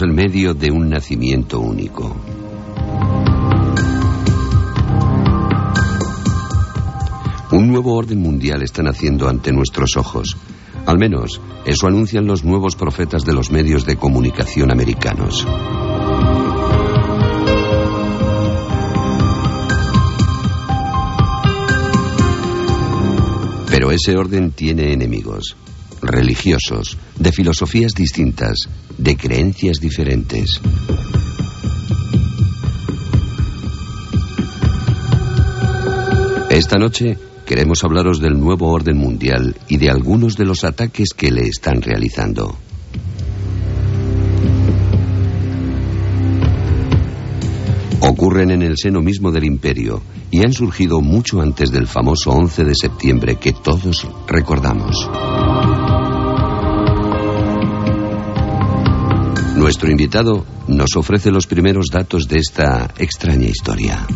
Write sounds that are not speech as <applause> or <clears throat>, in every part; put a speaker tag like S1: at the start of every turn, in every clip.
S1: El medio de un nacimiento único. Un nuevo orden mundial está naciendo ante nuestros ojos. Al menos, eso anuncian los nuevos profetas de los medios de comunicación americanos. Pero ese orden tiene enemigos, religiosos, de filosofías distintas, de creencias diferentes. Esta noche queremos hablaros del nuevo orden mundial y de algunos de los ataques que le están realizando. Ocurren en el seno mismo del imperio y han surgido mucho antes del famoso 11 de septiembre que todos recordamos. Nuestro invitado nos ofrece los primeros datos de esta extraña historia.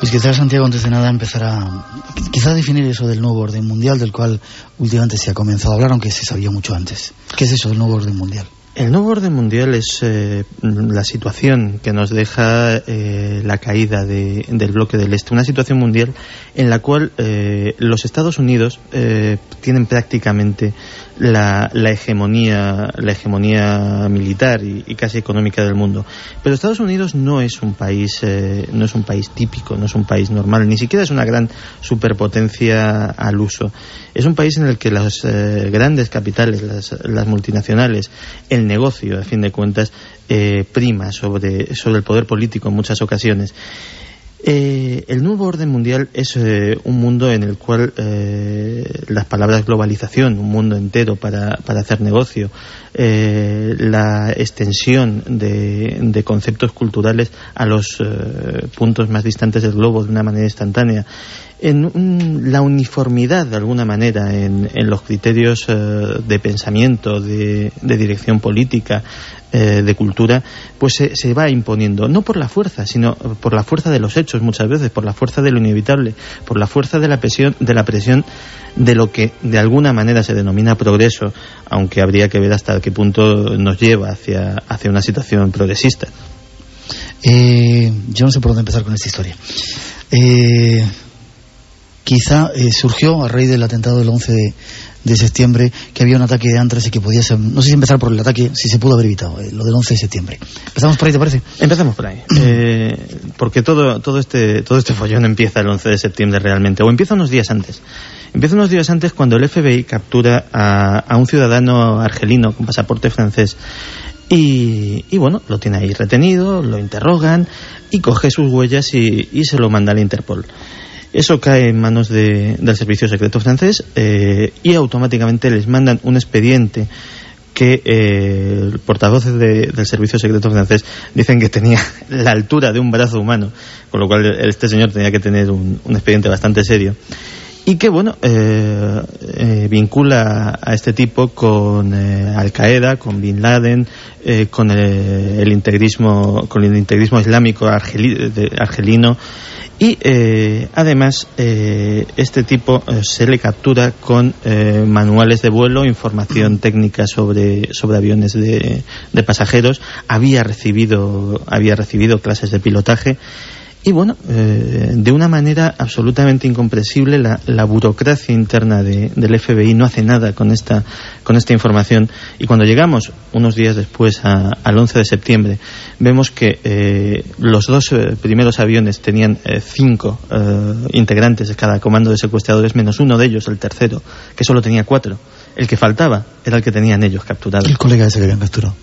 S2: Pues quizás Santiago antes de nada empezará, quizá a definir eso del nuevo orden mundial del cual últimamente se ha comenzado a hablar, aunque se sabía mucho antes. ¿Qué es eso del nuevo orden mundial?
S3: El nuevo orden mundial es eh, la situación que nos deja eh, la caída de, del bloque del Este, una situación mundial en la cual eh, los Estados Unidos tienen prácticamente la, la, hegemonía, la hegemonía militar y, casi económica del mundo. Pero Estados Unidos no es un país, no es un país típico, no es un país normal, ni siquiera es una gran superpotencia al uso. Es un país en el que las grandes capitales, las, las multinacionales, el negocio, a fin de cuentas, eh, prima sobre, sobre el poder político en muchas ocasiones. Eh, el nuevo orden mundial es eh, un mundo en el cual las palabras globalización, un mundo entero para, para hacer negocio, la extensión de, conceptos culturales a los puntos más distantes del globo de una manera instantánea, en la uniformidad de alguna manera en, los criterios eh, de pensamiento, de, dirección política, eh, de cultura, pues se, va imponiendo, no por la fuerza, sino por la fuerza de los hechos muchas veces, por la fuerza de lo inevitable, por la fuerza de la presión de, la presión de lo que de alguna manera se denomina progreso, aunque habría que ver hasta qué punto nos lleva hacia, hacia una situación progresista.
S2: Eh, yo no sé por dónde empezar con esta historia. Quizá eh, surgió a raíz del atentado del 11 de, septiembre que había un ataque de antras y que podía ser, no sé si empezar por el ataque, si se pudo haber evitado, eh, lo del 11 de septiembre. ¿Empezamos por ahí, te parece?
S3: Empezamos por ahí, eh, porque todo, todo, este, todo este follón empieza el 11 de septiembre realmente, o empieza unos días antes. Empieza unos días antes cuando el FBI captura a, un ciudadano argelino con pasaporte francés y, bueno, lo tiene ahí retenido, lo interrogan y coge sus huellas y, y se lo manda al Interpol. Eso cae en manos del Servicio Secreto francés eh, y automáticamente les mandan un expediente que eh, portavoces del Servicio Secreto francés dicen que tenía <laughs> la altura de un brazo humano, con lo cual este señor tenía que tener un, expediente bastante serio. Y que, bueno, eh, eh, vincula a este tipo con Al Qaeda, con Bin Laden, con el, integrismo, con el integrismo islámico argelino. Y eh, además eh, este tipo eh, se le captura con manuales de vuelo, información <clears throat> técnica sobre, sobre aviones de, de pasajeros, había recibido, había recibido clases de pilotaje y bueno, eh, de una manera absolutamente incomprensible, la, burocracia interna del FBI no hace nada con esta, con esta información. Y cuando llegamos, unos días después, al 11 de septiembre, vemos que eh, los dos eh, primeros aviones tenían cinco integrantes de cada comando de secuestradores, menos uno de ellos, el tercero, que solo tenía cuatro. El que faltaba era el que tenían ellos capturado.
S2: El colega ese que habían capturado.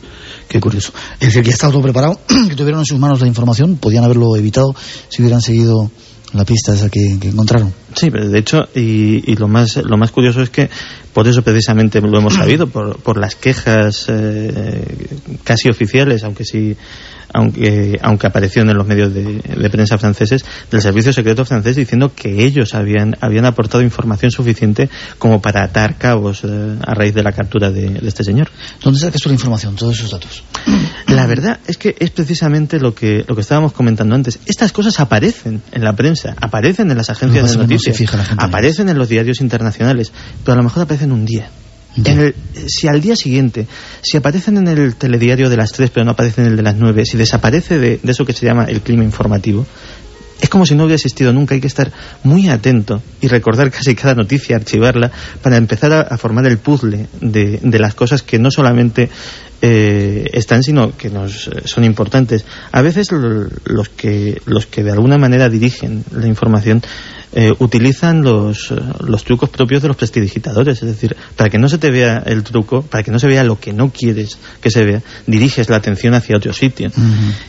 S2: Qué curioso. Es decir, que ya estaba todo preparado, <clears throat> que tuvieron en sus manos la información, podían haberlo evitado si hubieran seguido la pista esa que, encontraron.
S3: Sí, pero de hecho, y, lo más lo más curioso es que por eso precisamente lo hemos sabido, por, por las quejas eh, casi oficiales, aunque sí aunque, aunque apareció en los medios de, prensa franceses, del servicio secreto francés diciendo que ellos habían, habían aportado información suficiente como para atar cabos eh, a raíz de la captura de, este señor.
S2: ¿Dónde sacas tú la información, todos esos datos?
S3: La verdad es que es precisamente lo que, lo que estábamos comentando antes. Estas cosas aparecen en la prensa, aparecen en las agencias de noticias, aparecen en los diarios internacionales, pero a lo mejor aparecen un día. Si al día siguiente, si aparecen en el telediario de las 3 pero no aparecen en el de las 9, si desaparece de, de eso que se llama el clima informativo, es como si no hubiera existido nunca. Hay que estar muy atento y recordar casi cada noticia, archivarla, para empezar a, formar el puzzle de, de, las cosas que no solamente eh, están, sino que nos eh, son importantes. A veces los que, los que de alguna manera dirigen la información eh, utilizan los, los trucos propios de los prestidigitadores. Es decir, para que no se te vea el truco, para que no se vea lo que no quieres que se vea, diriges la atención hacia otro sitio.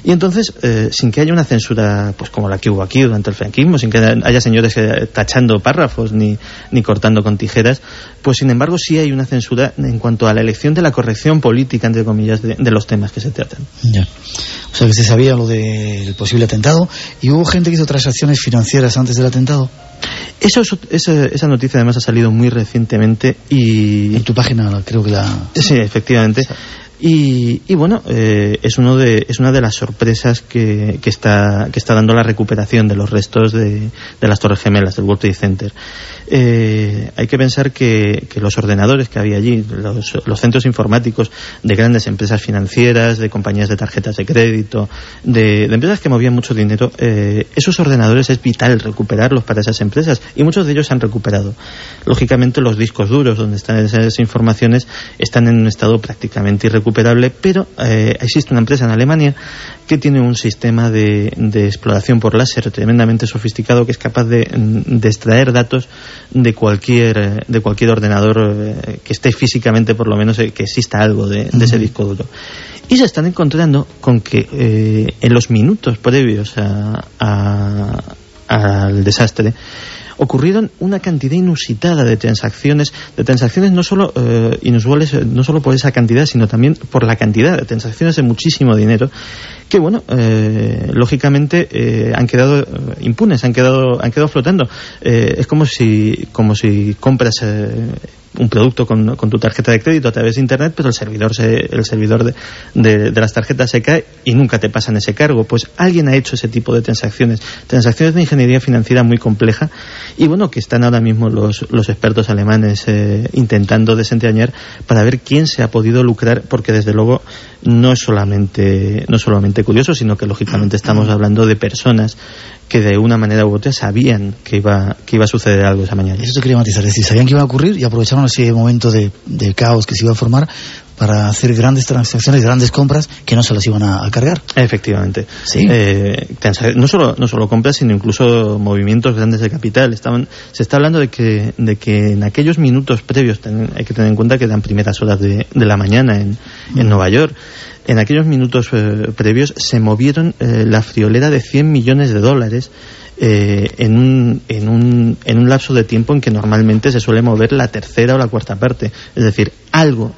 S3: Y entonces, eh, sin que haya una censura pues como la que hubo aquí durante el franquismo, sin que haya señores eh, tachando párrafos ni, ni cortando con tijeras, pues sin embargo sí hay una censura en cuanto a la elección de la corrección política, entre comillas, de, de los temas que se tratan.
S2: Ya. O sea que se sabía lo del posible atentado y hubo gente que hizo transacciones financieras antes del atentado.
S3: Eso, esa, esa, noticia además ha salido muy recientemente y...
S2: En tu página creo que la...
S3: Sí, efectivamente. Y, bueno, eh, es, uno de, es una de las sorpresas que, que, está, que está dando la recuperación de los restos de, de las Torres Gemelas, del World Trade Center. Eh, hay que pensar que, que, los ordenadores que había allí, los, los, centros informáticos de grandes empresas financieras, de compañías de tarjetas de crédito, de, de empresas que movían mucho dinero, eh, esos ordenadores es vital recuperarlos para esas empresas y muchos de ellos se han recuperado. Lógicamente los discos duros donde están esas informaciones están en un estado prácticamente irrecuperable pero eh, existe una empresa en Alemania que tiene un sistema de, exploración por láser tremendamente sofisticado que es capaz de, extraer datos de cualquier, de cualquier ordenador eh, que esté físicamente, por lo menos, eh, que exista algo de, ese disco duro. Y se están encontrando con que en los minutos previos al desastre, ocurrieron una cantidad inusitada de transacciones, de transacciones no solo eh, inusuales, eh, no solo por esa cantidad, sino también por la cantidad de transacciones de muchísimo dinero, que bueno, eh, lógicamente han quedado impunes, han quedado, han quedado flotando. es como si, como si compras un producto con, tu tarjeta de crédito a través de internet, pero el servidor se, el servidor de, de, de, las tarjetas se cae y nunca te pasan ese cargo. Pues alguien ha hecho ese tipo de transacciones, transacciones de ingeniería financiera muy compleja y bueno, que están ahora mismo los, los expertos alemanes eh, intentando desentrañar para ver quién se ha podido lucrar, porque desde luego no es solamente, no solamente curioso, sino que lógicamente estamos hablando de personas que de una manera u otra sabían que iba, que iba a suceder algo esa mañana.
S2: Eso te quería matizar, es decir, sabían que iba a ocurrir y aprovecharon ese momento de, de caos que se iba a formar para hacer grandes transacciones, grandes compras que no se las iban a, cargar.
S3: Efectivamente. Sí. Eh, no, solo, no solo compras, sino incluso movimientos grandes de capital. Estaban, se está hablando de que, de que en aquellos minutos previos, hay que tener en cuenta que eran primeras horas de, de la mañana en, en Nueva York, en aquellos minutos eh, previos se movieron eh, la friolera de 100 millones de dólares eh, en, un, en, un, en un lapso de tiempo en que normalmente se suele mover la tercera o la cuarta parte. Es decir, algo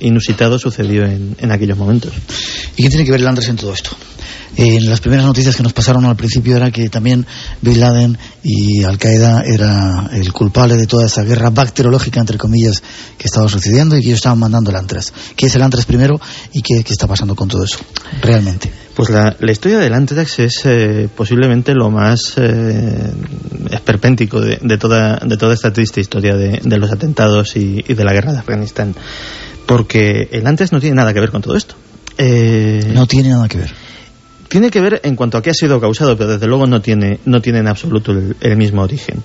S3: inusitado sucedió en, en aquellos momentos.
S2: ¿Y qué tiene que ver el Andrés en todo esto? en las primeras noticias que nos pasaron al principio era que también Bin Laden y Al Qaeda era el culpable de toda esa guerra bacteriológica, entre comillas, que estaba sucediendo y que ellos estaban mandando el Antras. ¿Qué es el Antras primero y qué, está pasando con todo eso, realmente?
S3: Pues la, historia del Antrax es eh, posiblemente lo más eh, esperpéntico de, toda, de toda esta triste historia de, los atentados y, de la guerra de Afganistán. Porque el Antrax no tiene nada que ver con todo esto.
S2: Eh, no tiene nada que ver.
S3: Tiene que ver en cuanto a qué ha sido causado, pero desde luego no tiene, no tiene en absoluto el, mismo origen.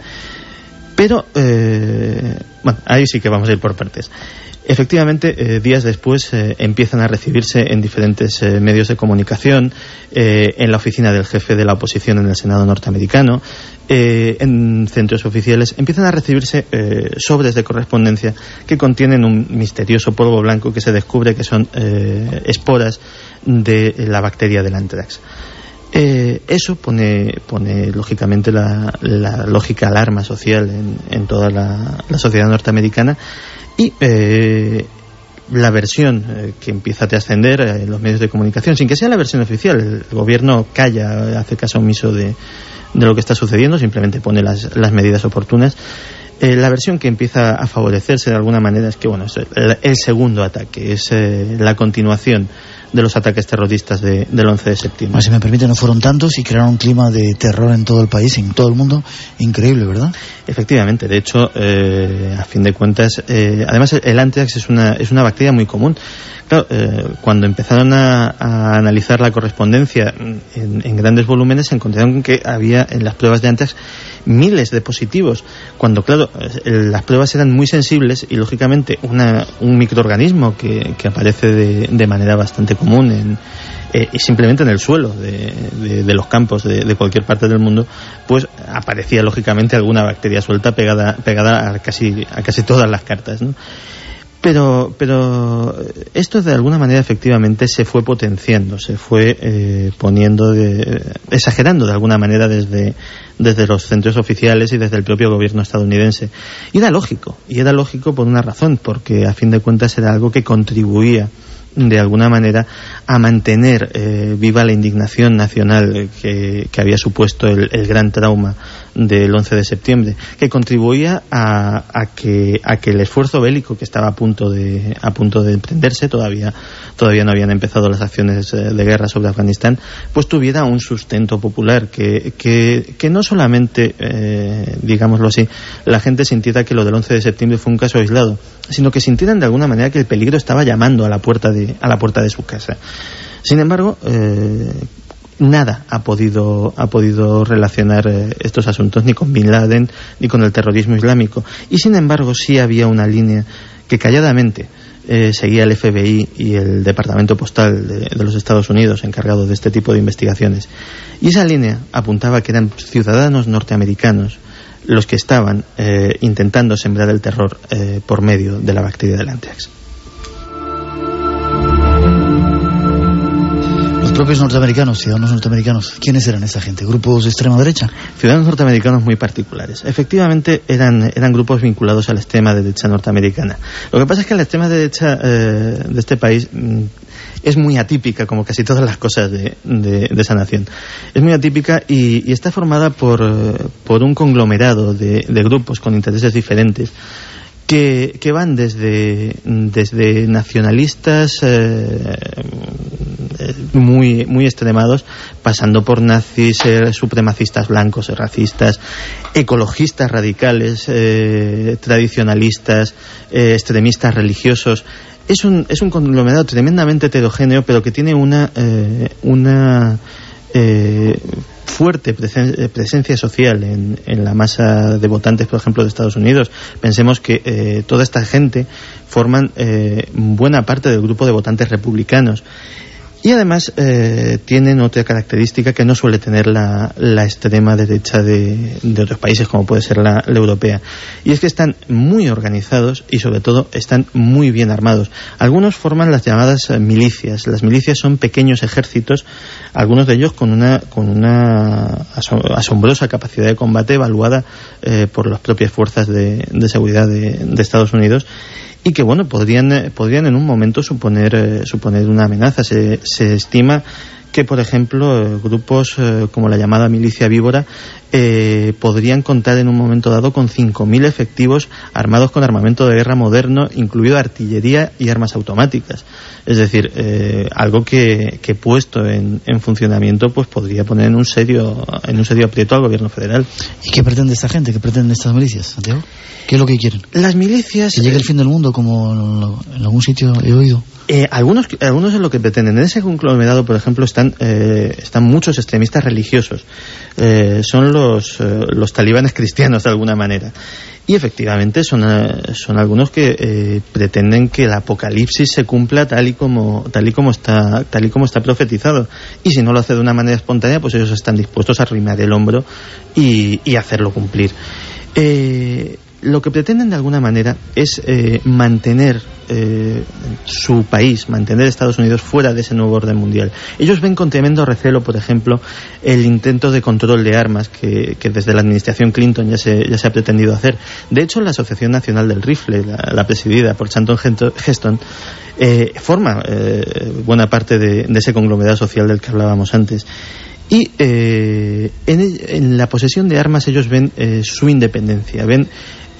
S3: Pero, eh, bueno, ahí sí que vamos a ir por partes. Efectivamente, eh, días después eh, empiezan a recibirse en diferentes medios de comunicación, en la oficina del jefe de la oposición en el Senado norteamericano, en centros oficiales, empiezan a recibirse sobres de correspondencia que contienen un misterioso polvo blanco que se descubre que son esporas de la bacteria del anthrax. Eh, eso pone, pone lógicamente la, lógica alarma social en, toda la, sociedad norteamericana y eh, la versión eh, que empieza a trascender en los medios de comunicación, sin que sea la versión oficial. El gobierno calla, hace caso omiso de, de lo que está sucediendo, simplemente pone las, las medidas oportunas. Eh, la versión que empieza a favorecerse de alguna manera es que bueno es el, el segundo ataque, es eh, la continuación de los ataques terroristas de, del 11 de septiembre.
S2: Bueno, si me permite, no fueron tantos y crearon un clima de terror en todo el país, en todo el mundo, increíble, ¿verdad?
S3: Efectivamente, de hecho, eh, a fin de cuentas, eh, además el anthrax es una, es una bacteria muy común. Claro, eh, cuando empezaron a, a, analizar la correspondencia en, en, grandes volúmenes, se encontraron que había en las pruebas de anthrax miles de positivos, cuando, claro, las pruebas eran muy sensibles y, lógicamente, una, un microorganismo que, que aparece de, manera bastante común en, eh, simplemente en el suelo de, de, los campos de, cualquier parte del mundo, pues aparecía lógicamente alguna bacteria suelta pegada, pegada a, casi, a casi todas las cartas. Pero, pero esto de alguna manera efectivamente se fue potenciando, se fue eh, poniendo, de, exagerando de alguna manera desde, desde los centros oficiales y desde el propio gobierno estadounidense. Y era lógico, y era lógico por una razón, porque a fin de cuentas era algo que contribuía de alguna manera a mantener eh, viva la indignación nacional que, que había supuesto el, el, gran trauma del 11 de septiembre, que contribuía a, a, que, a que el esfuerzo bélico que estaba a punto de, a punto de emprenderse, todavía, todavía no habían empezado las acciones de guerra sobre Afganistán, pues tuviera un sustento popular, que, que, que no solamente, eh, digámoslo así, la gente sintiera que lo del 11 de septiembre fue un caso aislado, sino que sintieran de alguna manera que el peligro estaba llamando a la puerta de, a la puerta de su casa. Sin embargo, eh, nada ha podido, ha podido relacionar eh, estos asuntos ni con Bin Laden ni con el terrorismo islámico. Y sin embargo, sí había una línea que calladamente eh, seguía el FBI y el Departamento Postal de, los Estados Unidos encargado de este tipo de investigaciones. Y esa línea apuntaba que eran ciudadanos norteamericanos los que estaban eh, intentando sembrar el terror eh, por medio de la bacteria del anthrax.
S2: Propios norteamericanos, ciudadanos norteamericanos, ¿quiénes eran esa gente? ¿Grupos de extrema derecha?
S3: Ciudadanos norteamericanos muy particulares. Efectivamente, eran, eran grupos vinculados a la extrema derecha norteamericana. Lo que pasa es que la extrema derecha eh, de este país mm, es muy atípica, como casi todas las cosas de, de, esa nación. Es muy atípica y, está formada por, por, un conglomerado de, de grupos con intereses diferentes. Que, que, van desde, desde nacionalistas eh, muy, muy extremados, pasando por nazis, eh, supremacistas blancos, eh, racistas, ecologistas radicales, eh, tradicionalistas, extremistas religiosos. Es un, es un conglomerado tremendamente heterogéneo, pero que tiene una, una fuerte presencia social en, en, la masa de votantes, por ejemplo, de Estados Unidos. Pensemos que eh, toda esta gente forman eh, buena parte del grupo de votantes republicanos. Y además eh, tienen otra característica que no suele tener la, la extrema derecha de, de, otros países, como puede ser la, la, europea. Y es que están muy organizados y sobre todo están muy bien armados. Algunos forman las llamadas milicias. Las milicias son pequeños ejércitos, algunos de ellos con una, con una asombrosa capacidad de combate evaluada eh, por las propias fuerzas de, de seguridad de, de Estados Unidos y que bueno podrían eh, podrían en un momento suponer eh, suponer una amenaza. Se, se estima que por ejemplo eh, grupos eh, como la llamada milicia víbora eh, podrían contar en un momento dado con 5.000 efectivos armados con armamento de guerra moderno, incluido artillería y armas automáticas. Es decir, eh, algo que, que puesto en, en, funcionamiento pues podría poner en un serio en un serio aprieto al gobierno federal.
S2: ¿Y qué pretende esta gente? ¿Qué pretenden estas milicias, Santiago? ¿Qué es lo que quieren?
S3: Las milicias...
S2: ¿Que llegue el fin del mundo como en algún sitio he oído?
S3: Eh, algunos, algunos es lo que pretenden. En ese conglomerado, por ejemplo, están, eh, están muchos extremistas religiosos. Eh, son los, eh, los talibanes cristianos, de alguna manera. Y efectivamente son, eh, son algunos que eh, pretenden que el apocalipsis se cumpla tal y como tal y como está tal y como está profetizado. Y si no lo hace de una manera espontánea, pues ellos están dispuestos a arrimar el hombro y, y hacerlo cumplir. Eh, lo que pretenden de alguna manera es eh, mantener eh, su país, mantener Estados Unidos fuera de ese nuevo orden mundial. Ellos ven con tremendo recelo, por ejemplo, el intento de control de armas que, desde la administración Clinton ya se, ya se, ha pretendido hacer. De hecho, la Asociación Nacional del Rifle, la, presidida por Chanton Heston, eh, forma buena parte de, ese conglomerado social del que hablábamos antes. Y en, en, la posesión de armas ellos ven su independencia, ven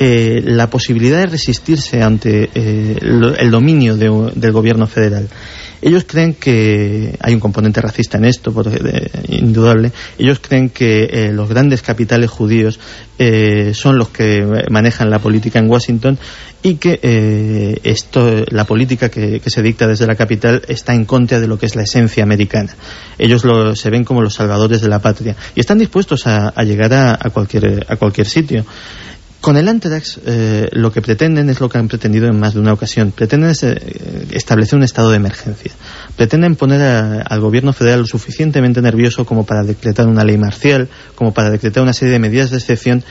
S3: eh, la posibilidad de resistirse ante eh, el dominio del gobierno federal. Ellos creen que hay un componente racista en esto, eh, indudable. Ellos creen que los grandes capitales judíos son los que manejan la política en Washington y que esto, la política que, se dicta desde la capital está en contra de lo que es la esencia americana. Ellos se ven como los salvadores de la patria y están dispuestos a, llegar a, cualquier, a cualquier sitio. Con el Antrax eh, lo que pretenden es lo que han pretendido en más de una ocasión. Pretenden eh, establecer un estado de emergencia. Pretenden poner al gobierno federal lo suficientemente nervioso como para decretar una ley marcial, como para decretar una serie de medidas de excepción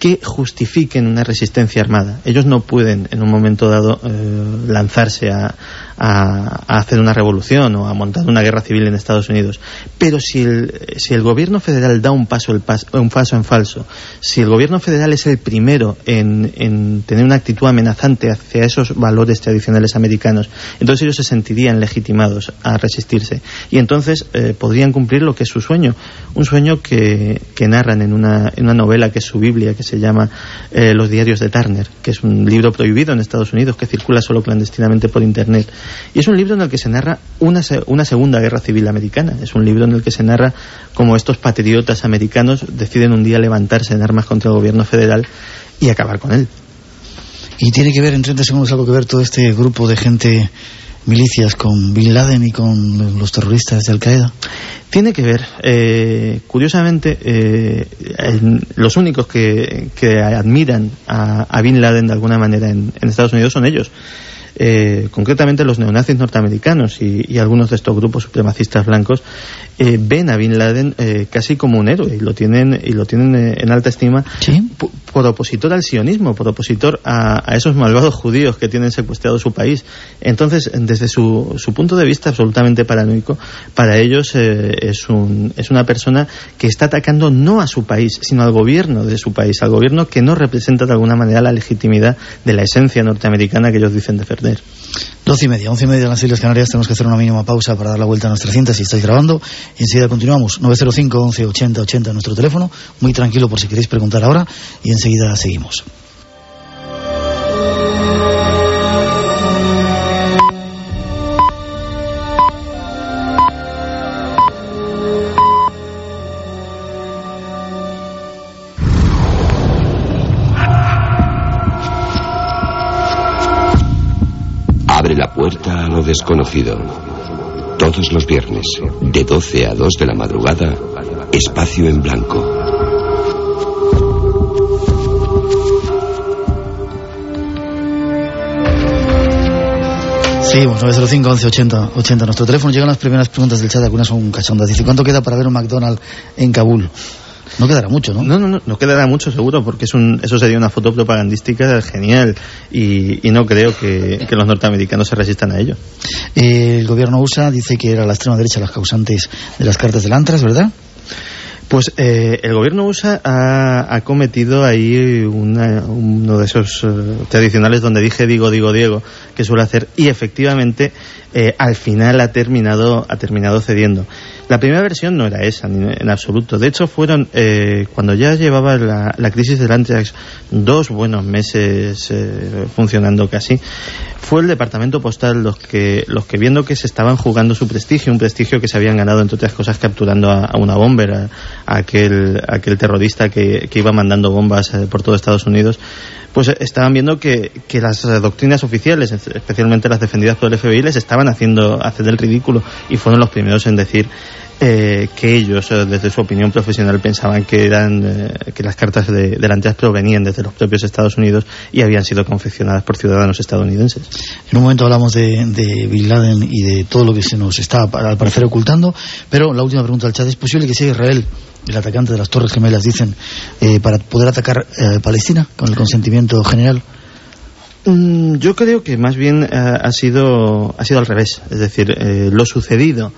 S3: que justifiquen una resistencia armada. Ellos no pueden en un momento dado eh, lanzarse a, hacer una revolución o a montar una guerra civil en Estados Unidos. Pero si el, si el gobierno federal da un paso, el un paso en falso, si el gobierno federal es el primero en, en, tener una actitud amenazante hacia esos valores tradicionales americanos, entonces ellos se sentirían legitimados a resistirse. Y entonces eh, podrían cumplir lo que es su sueño, un sueño que, que narran en una, en una novela que es su Biblia, que se llama eh, Los diarios de Turner, que es un libro prohibido en Estados Unidos, que circula solo clandestinamente por Internet. Y es un libro en el que se narra una, una segunda guerra civil americana. Es un libro en el que se narra cómo estos patriotas americanos deciden un día levantarse en armas contra el gobierno federal y acabar con él.
S2: Y tiene que ver, en 30 segundos, algo que ver todo este grupo de gente milicias con Bin Laden y con los terroristas de Al Qaeda?
S3: Tiene que ver. Eh, curiosamente, eh, los únicos que, admiran a, Bin Laden de alguna manera en Estados Unidos son ellos. Eh, concretamente los neonazis norteamericanos y, algunos de estos grupos supremacistas blancos eh, ven a Bin Laden eh, casi como un héroe y lo tienen y lo tienen en alta estima por opositor al sionismo, por opositor a, esos malvados judíos que tienen secuestrado su país. Entonces, desde su, su punto de vista absolutamente paranoico, para ellos es, un, es una persona que está atacando no a su país, sino al gobierno de su país, al gobierno que no representa de alguna manera la legitimidad de la esencia norteamericana que ellos dicen defender.
S2: Doce y media, once y media en las Islas Canarias. Tenemos que hacer una mínima pausa para dar la vuelta a nuestras cintas. Si estáis grabando, y enseguida continuamos. 905 11 80 80 nuestro teléfono. Muy tranquilo por si queréis preguntar ahora. Y enseguida seguimos.
S1: Desconocido. Todos los viernes, de 12 a 2 de la madrugada, espacio en blanco.
S2: Seguimos, 905 11 80 80 nuestro teléfono. Llegan las primeras preguntas del chat, algunas son cachondas. Dice, ¿cuánto queda para ver un McDonald's en Kabul? No quedará mucho, ¿no?
S3: No, no, no, no quedará mucho seguro, porque es un, eso sería una foto propagandística genial y, no creo que, los norteamericanos se resistan a ello.
S2: el gobierno USA dice que era la extrema derecha las causantes de las cartas del Antras, ¿verdad?
S3: Pues eh, el gobierno USA ha, cometido ahí uno de esos eh, tradicionales donde dije digo, digo, Diego, que suele hacer, y efectivamente eh, al final ha terminado, ha terminado cediendo. La primera versión no era esa, en absoluto. De hecho, fueron, eh, cuando ya llevaba la, crisis del Antrax dos buenos meses eh, funcionando casi, fue el departamento postal los que, los que viendo que se estaban jugando su prestigio, un prestigio que se habían ganado, entre otras cosas, capturando a, una bomber, a, aquel, aquel terrorista que, que iba mandando bombas eh, por todo Estados Unidos, pues estaban viendo que, que, las doctrinas oficiales, especialmente las defendidas por el FBI, les estaban haciendo hacer el ridículo y fueron los primeros en decir eh, que ellos, eh, desde su opinión profesional, pensaban que eran eh, que las cartas de, delanteras provenían desde los propios Estados Unidos y habían sido confeccionadas por ciudadanos estadounidenses.
S2: En un momento hablamos de, de Bin Laden y de todo lo que se nos está al parecer ocultando, pero la última pregunta al chat es posible que sea Israel el atacante de las Torres Gemelas, dicen, eh, para poder atacar eh, Palestina con el consentimiento general?
S3: Mm, yo creo que más bien ha sido ha sido al revés, es decir, lo sucedido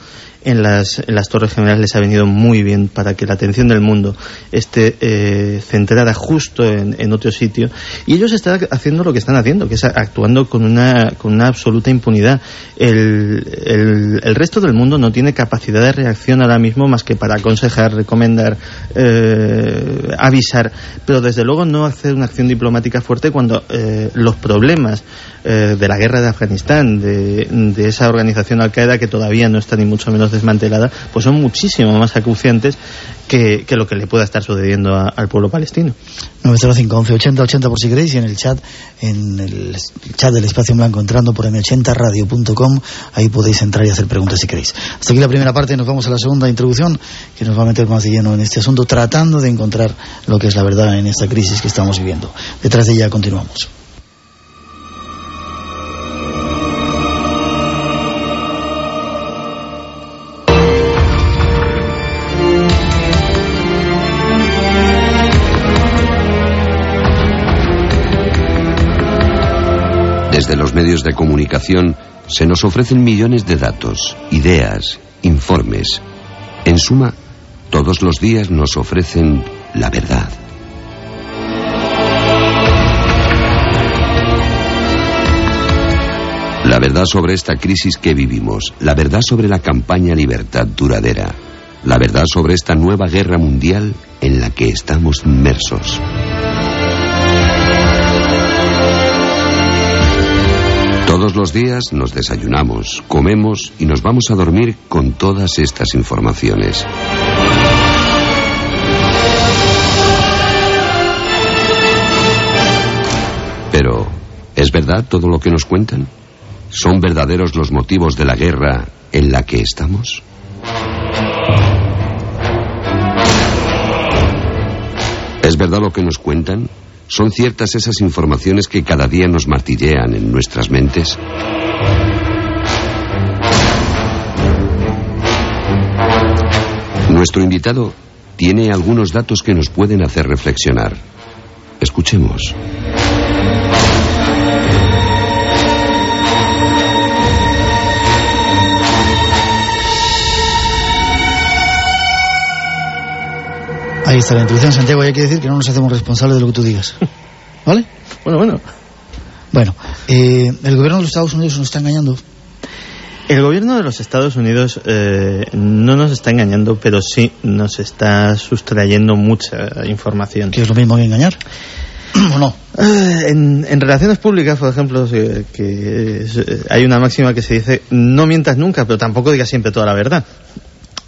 S3: en las, en las Torres Gemelas les ha venido muy bien para que la atención del mundo esté eh, centrada justo en, otro sitio y ellos están haciendo lo que están haciendo, que es actuando con una, con una absoluta impunidad. El, el, resto del mundo no tiene capacidad de reacción ahora mismo más que para aconsejar, recomendar, eh, avisar, pero desde luego no hacer una acción diplomática fuerte cuando eh, los problemas eh, de la guerra de Afganistán, de, de esa organización Al-Qaeda que todavía no está ni mucho menos desmantelada, pues son muchísimo más acuciantes que, lo que le pueda estar sucediendo al pueblo palestino.
S2: 905 11 80 80 por si queréis y en el chat, en el chat del Espacio en Blanco, entrando por m80radio.com, ahí podéis entrar y hacer preguntas si queréis. Hasta aquí la primera parte, nos vamos a la segunda introducción, que nos va a meter más de lleno en este asunto, tratando de encontrar lo que es la verdad en esta crisis que estamos viviendo. Detrás de ella continuamos.
S1: Desde los medios de comunicación se nos ofrecen millones de datos, ideas, informes. En suma, todos los días nos ofrecen la verdad. La verdad sobre esta crisis que vivimos, la verdad sobre la campaña Libertad Duradera, la verdad sobre esta nueva guerra mundial en la que estamos inmersos. Todos los días nos desayunamos, comemos y nos vamos a dormir con todas estas informaciones. Pero, ¿es verdad todo lo que nos cuentan? ¿Son verdaderos los motivos de la guerra en la que estamos? ¿Es verdad lo que nos cuentan? ¿Son ciertas esas informaciones que cada día nos martillean en nuestras mentes? Nuestro invitado tiene algunos datos que nos pueden hacer reflexionar. Escuchemos.
S2: Ahí está la intuición, Santiago. Y hay que decir que no nos hacemos responsables de lo que tú digas. <laughs> ¿Vale?
S3: bueno, bueno.
S2: Bueno, eh, ¿el gobierno de los Estados Unidos nos está engañando?
S3: El gobierno de los Estados Unidos eh, no nos está engañando, pero sí nos está sustrayendo mucha información.
S2: ¿Que es lo mismo que engañar? <clears throat> ¿O no?
S3: Eh, en, relaciones públicas, por ejemplo, que, hay una máxima que se dice no mientas nunca, pero tampoco digas siempre toda la verdad.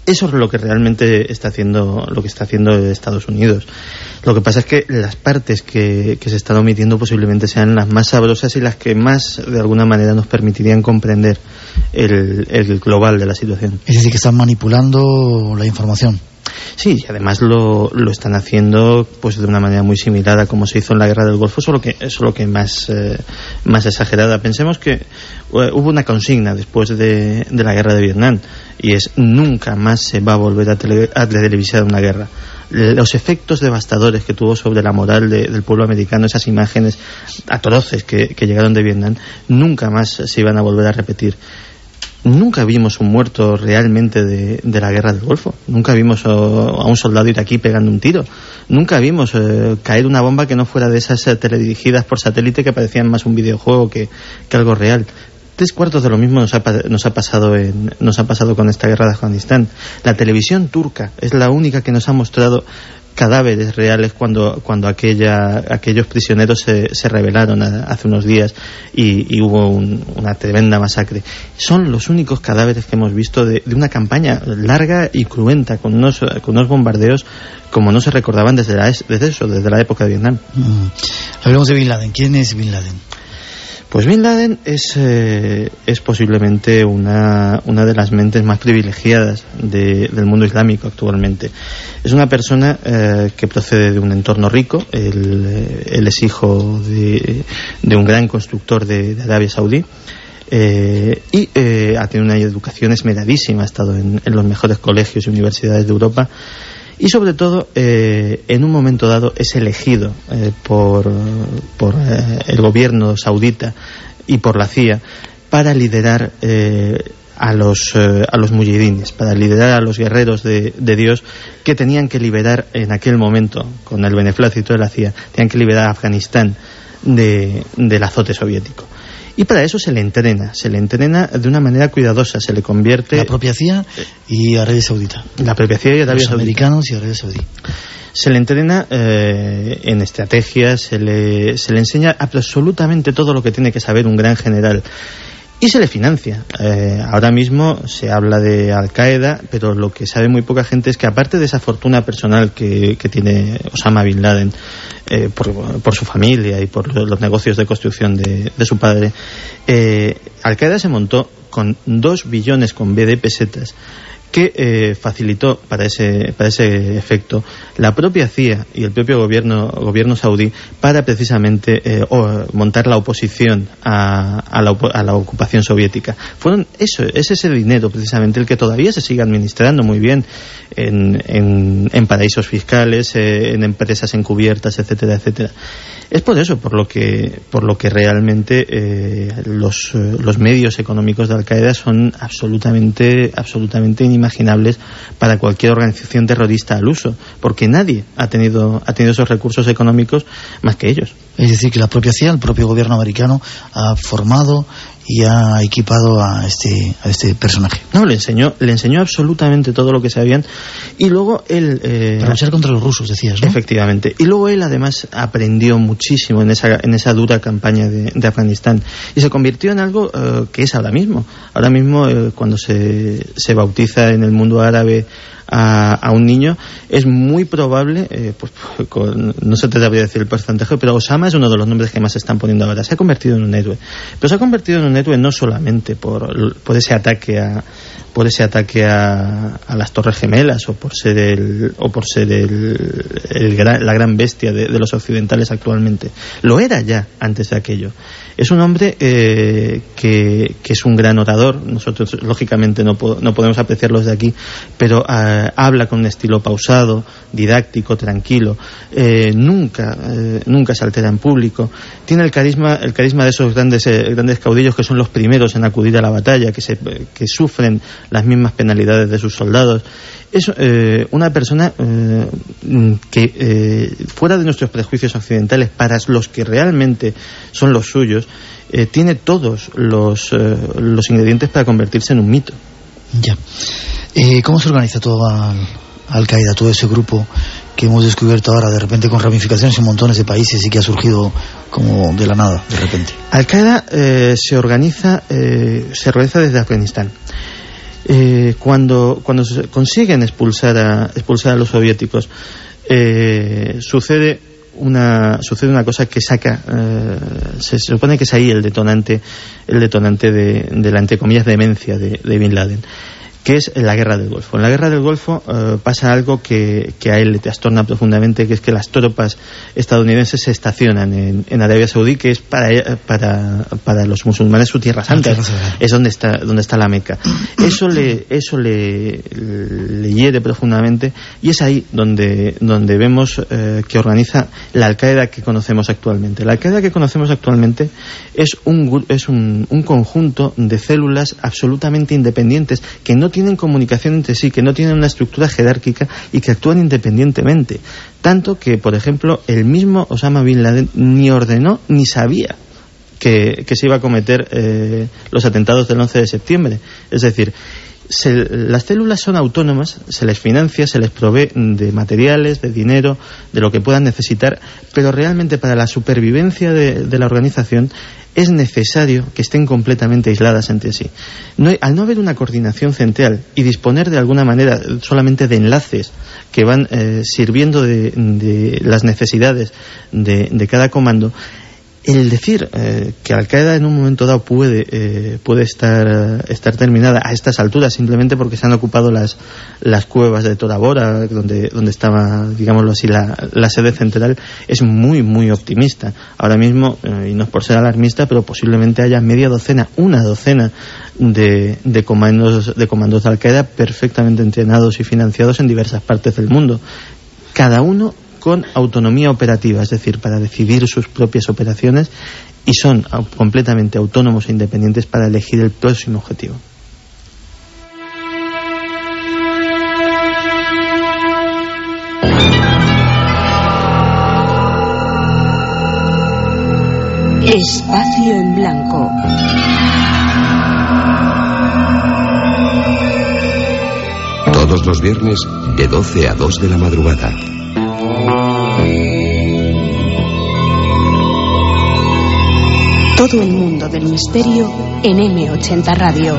S3: Eso es lo que realmente está haciendo, lo que está haciendo Estados Unidos. Lo que pasa es que las partes que, se están omitiendo posiblemente sean las más sabrosas y las que más, de alguna manera, nos permitirían comprender el, el global de la situación.
S2: Es decir, que están manipulando la información.
S3: Sí, y además lo, lo están haciendo pues de una manera muy similar a como se hizo en la guerra del Golfo, solo que, solo que más, eh, más exagerada. Pensemos que eh, hubo una consigna después de, de, la guerra de Vietnam y es nunca más se va a volver a, televisar una guerra. Los efectos devastadores que tuvo sobre la moral del pueblo americano, esas imágenes atroces que, llegaron de Vietnam, nunca más se iban a volver a repetir. Nunca vimos un muerto realmente de, la guerra del Golfo. Nunca vimos a un soldado ir aquí pegando un tiro. Nunca vimos eh, caer una bomba que no fuera de esas eh, teledirigidas por satélite que parecían más un videojuego que, algo real. Tres cuartos de lo mismo nos ha, nos ha, pasado nos ha pasado con esta guerra de Afganistán. La televisión turca es la única que nos ha mostrado cadáveres reales cuando, cuando aquella, aquellos prisioneros se, se rebelaron hace unos días y, hubo una tremenda masacre. Son los únicos cadáveres que hemos visto de, una campaña larga y cruenta, con unos, con unos bombardeos como no se recordaban desde, la, desde eso, desde la época de Vietnam.
S2: Mm. Hablemos de Bin Laden. ¿Quién es Bin Laden?
S3: Pues Bin Laden es, eh, es posiblemente una, una, de las mentes más privilegiadas del mundo islámico actualmente. Es una persona eh, que procede de un entorno rico, él, eh, es hijo de, un gran constructor de, Arabia Saudí. y ha tenido una educación esmeradísima, ha estado en, los mejores colegios y universidades de Europa y sobre todo eh, en un momento dado es elegido eh, por, por eh, el gobierno saudita y por la CIA para liderar a los, a los mujahidines, para liderar a los guerreros de, de, Dios que tenían que liberar en aquel momento, con el beneplácito de la CIA, tenían que liberar a Afganistán de, del azote soviético. Y para eso se le entrena, se le entrena de una manera cuidadosa, se le convierte...
S2: La propia CIA y Arabia Saudita.
S3: La propia CIA y Arabia
S2: Los americanos y Arabia Saudita.
S3: Se le entrena eh, en estrategias, se le, se le enseña absolutamente todo lo que tiene que saber un gran general y se le financia. Eh, ahora mismo se habla de Al Qaeda, pero lo que sabe muy poca gente es que aparte de esa fortuna personal que, que tiene Osama Bin Laden eh, por, por, su familia y por los negocios de construcción de, de su padre, eh, Al Qaeda se montó con dos billones con B de pesetas que eh, facilitó para ese, para ese efecto la propia CIA y el propio gobierno, gobierno saudí para precisamente eh, montar la oposición a, a, la, a, la, ocupación soviética. Fueron eso, es ese dinero precisamente el que todavía se sigue administrando muy bien en, en, paraísos fiscales, eh, en empresas encubiertas, etcétera, etcétera. Es por eso, por lo que, por lo que realmente eh, los, los, medios económicos de Al Qaeda son absolutamente, absolutamente inimaginables para cualquier organización terrorista al uso, porque nadie ha tenido, ha tenido esos recursos económicos más que ellos.
S2: Es decir, que la propia CIA, el propio gobierno americano, ha formado y ha equipado a este, a este personaje.
S3: No, le enseñó, le enseñó absolutamente todo lo que sabían y luego él...
S2: Eh, Para luchar contra los rusos, decías, ¿no?
S3: Efectivamente. Y luego él además aprendió muchísimo en esa, en esa dura campaña de, de Afganistán y se convirtió en algo eh, que es ahora mismo. Ahora mismo eh, cuando se, se bautiza en el mundo árabe a, a, un niño, es muy probable, eh, pues, <laughs> con, no se te debería decir el porcentaje, pero Osama es uno de los nombres que más se están poniendo ahora. Se ha convertido en un héroe. Pero se ha convertido en un héroe no solamente por, por ese ataque a por ese ataque a, a, las Torres Gemelas o por ser el, o por ser el, el gran, la gran bestia de, de, los occidentales actualmente. Lo era ya antes de aquello. Es un hombre eh, que, que, es un gran orador. Nosotros, lógicamente, no, po no podemos apreciarlo desde aquí, pero uh, habla con un estilo pausado, didáctico, tranquilo. Eh, nunca, eh, nunca se altera en público. Tiene el carisma, el carisma de esos grandes, grandes caudillos que son los primeros en acudir a la batalla, que, se, que sufren las mismas penalidades de sus soldados. Es eh, una persona eh, que, eh, fuera de nuestros prejuicios occidentales, para los que realmente son los suyos, tiene todos los, los, ingredientes para convertirse en un mito.
S2: Ya. ¿Cómo se organiza todo Al, Al Qaeda, todo ese grupo que hemos descubierto ahora de repente con ramificaciones en montones de países y que ha surgido como de la nada, de repente?
S3: Al Qaeda se organiza, se organiza desde Afganistán. Eh, cuando, cuando se consiguen expulsar a, expulsar a los soviéticos, eh, sucede una sucede una cosa que saca eh, se supone que es ahí el detonante el detonante de, de la entre comillas demencia de, de Bin Laden que es la guerra del Golfo. En la guerra del Golfo eh, pasa algo que, que, a él le trastorna profundamente, que es que las tropas estadounidenses se estacionan en, en Arabia Saudí, que es para, para, para, los musulmanes su tierra santa, es donde está, donde está la Meca. Eso le, eso le, le hiere profundamente y es ahí donde, donde vemos eh, que organiza la Al-Qaeda que conocemos actualmente. La Al-Qaeda que conocemos actualmente es, un, es un, un conjunto de células absolutamente independientes que no tienen comunicación entre sí, que no tienen una estructura jerárquica y que actúan independientemente. Tanto que, por ejemplo, el mismo Osama Bin Laden ni ordenó ni sabía que, que se iba a cometer eh, los atentados del 11 de septiembre. Es decir, se, las células son autónomas, se les financia, se les provee de materiales, de dinero, de lo que puedan necesitar, pero realmente para la supervivencia de, la organización es necesario que estén completamente aisladas entre sí. Al no haber una coordinación central y disponer de alguna manera solamente de enlaces que van eh, sirviendo de, las necesidades de, de cada comando, el decir eh, que Al-Qaeda en un momento dado puede, eh, puede estar, estar terminada a estas alturas simplemente porque se han ocupado las, las cuevas de Tora Bora, donde, donde estaba, digámoslo así, la, la sede central, es muy, muy optimista. Ahora mismo, eh, y no es por ser alarmista, pero posiblemente haya media docena, una docena de, de comandos de comandos de Al-Qaeda perfectamente entrenados y financiados en diversas partes del mundo. Cada uno con autonomía operativa, es decir, para decidir sus propias operaciones y son completamente autónomos e independientes para elegir el próximo objetivo.
S4: Espacio en blanco.
S1: Todos los viernes de 12 a 2 de la madrugada.
S4: Todo el mundo del misterio en M80 Radio.